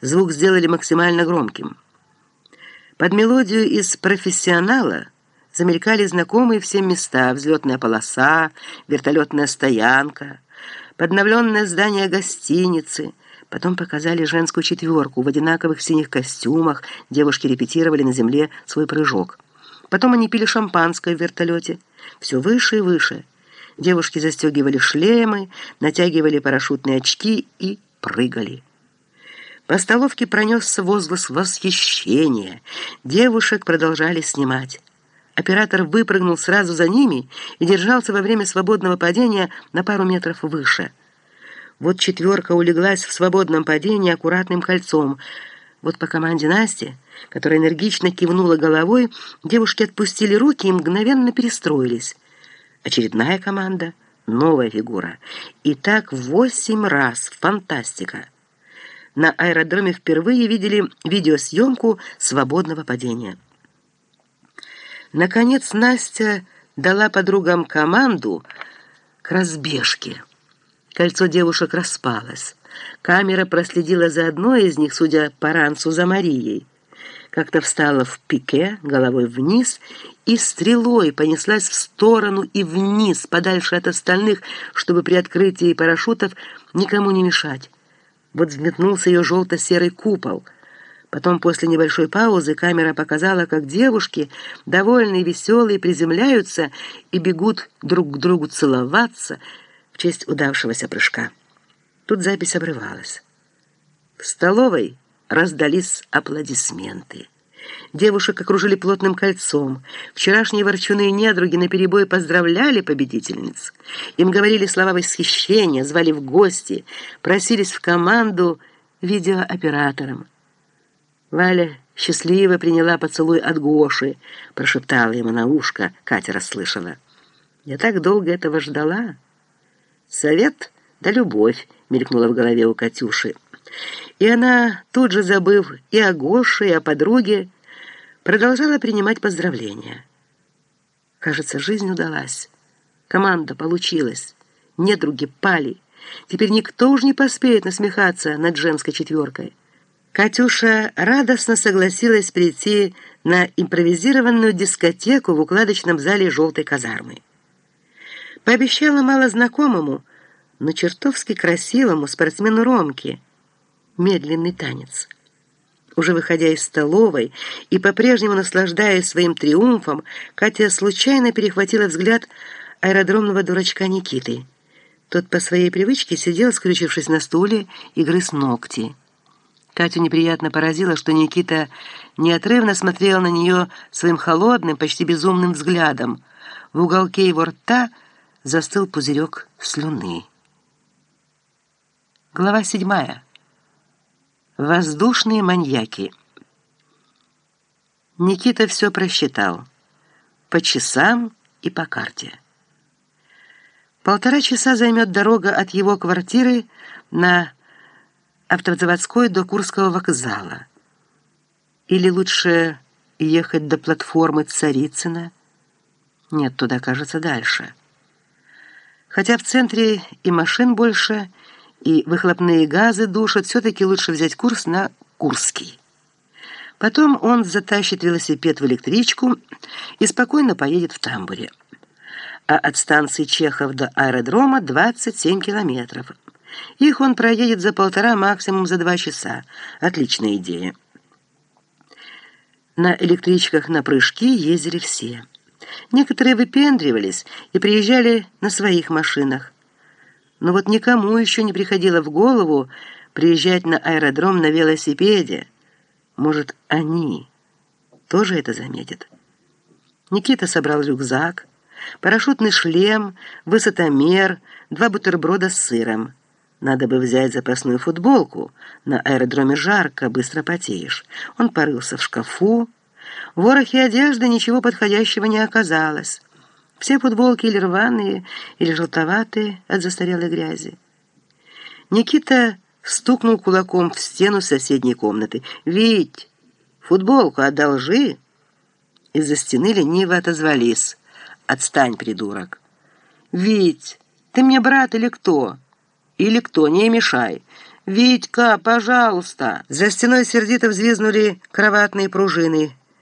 Звук сделали максимально громким. Под мелодию из «Профессионала» замелькали знакомые всем места, взлетная полоса, вертолетная стоянка, подновленное здание гостиницы. Потом показали женскую четверку в одинаковых синих костюмах, девушки репетировали на земле свой прыжок. Потом они пили шампанское в вертолете. Все выше и выше. Девушки застегивали шлемы, натягивали парашютные очки и прыгали. По столовке пронесся возглас восхищения. Девушек продолжали снимать. Оператор выпрыгнул сразу за ними и держался во время свободного падения на пару метров выше. Вот четверка улеглась в свободном падении аккуратным кольцом. Вот по команде Насти, которая энергично кивнула головой, девушки отпустили руки и мгновенно перестроились. Очередная команда, новая фигура. И так восемь раз. Фантастика! На аэродроме впервые видели видеосъемку свободного падения. Наконец Настя дала подругам команду к разбежке. Кольцо девушек распалось. Камера проследила за одной из них, судя по ранцу, за Марией. Как-то встала в пике, головой вниз, и стрелой понеслась в сторону и вниз, подальше от остальных, чтобы при открытии парашютов никому не мешать. Вот взметнулся ее желто-серый купол — Потом, после небольшой паузы, камера показала, как девушки, довольные веселые, приземляются и бегут друг к другу целоваться в честь удавшегося прыжка. Тут запись обрывалась. В столовой раздались аплодисменты. Девушек окружили плотным кольцом. Вчерашние ворчуны и недруги наперебой поздравляли победительниц. Им говорили слова восхищения, звали в гости, просились в команду видеооператором. Валя счастливо приняла поцелуй от Гоши, прошептала ему на ушко, Катя расслышала. «Я так долго этого ждала». «Совет да любовь», — мелькнула в голове у Катюши. И она, тут же забыв и о Гоше, и о подруге, продолжала принимать поздравления. Кажется, жизнь удалась. Команда получилась. Недруги пали. Теперь никто уж не поспеет насмехаться над женской четверкой. Катюша радостно согласилась прийти на импровизированную дискотеку в укладочном зале желтой казармы. Пообещала малознакомому, но чертовски красивому спортсмену Ромке медленный танец. Уже выходя из столовой и по-прежнему наслаждаясь своим триумфом, Катя случайно перехватила взгляд аэродромного дурачка Никиты. Тот по своей привычке сидел, скрючившись на стуле, и грыз ногти. Катю неприятно поразило, что Никита неотрывно смотрел на нее своим холодным, почти безумным взглядом. В уголке его рта застыл пузырек слюны. Глава седьмая. Воздушные маньяки. Никита все просчитал. По часам и по карте. Полтора часа займет дорога от его квартиры на автозаводской до Курского вокзала. Или лучше ехать до платформы Царицына? Нет, туда, кажется, дальше. Хотя в центре и машин больше, и выхлопные газы душат, все-таки лучше взять курс на Курский. Потом он затащит велосипед в электричку и спокойно поедет в тамбуре. А от станции Чехов до аэродрома 27 километров. Их он проедет за полтора, максимум за два часа. Отличная идея. На электричках на прыжки ездили все. Некоторые выпендривались и приезжали на своих машинах. Но вот никому еще не приходило в голову приезжать на аэродром на велосипеде. Может, они тоже это заметят. Никита собрал рюкзак, парашютный шлем, высотомер, два бутерброда с сыром. Надо бы взять запасную футболку. На аэродроме жарко, быстро потеешь. Он порылся в шкафу. В ворохе одежды ничего подходящего не оказалось. Все футболки или рваные, или желтоватые от застарелой грязи. Никита стукнул кулаком в стену соседней комнаты. «Вить, футболку одолжи!» Из-за стены лениво отозвались. «Отстань, придурок!» «Вить, ты мне брат или кто?» Или кто, не мешай. «Витька, пожалуйста!» За стеной сердито взвизнули кроватные пружины.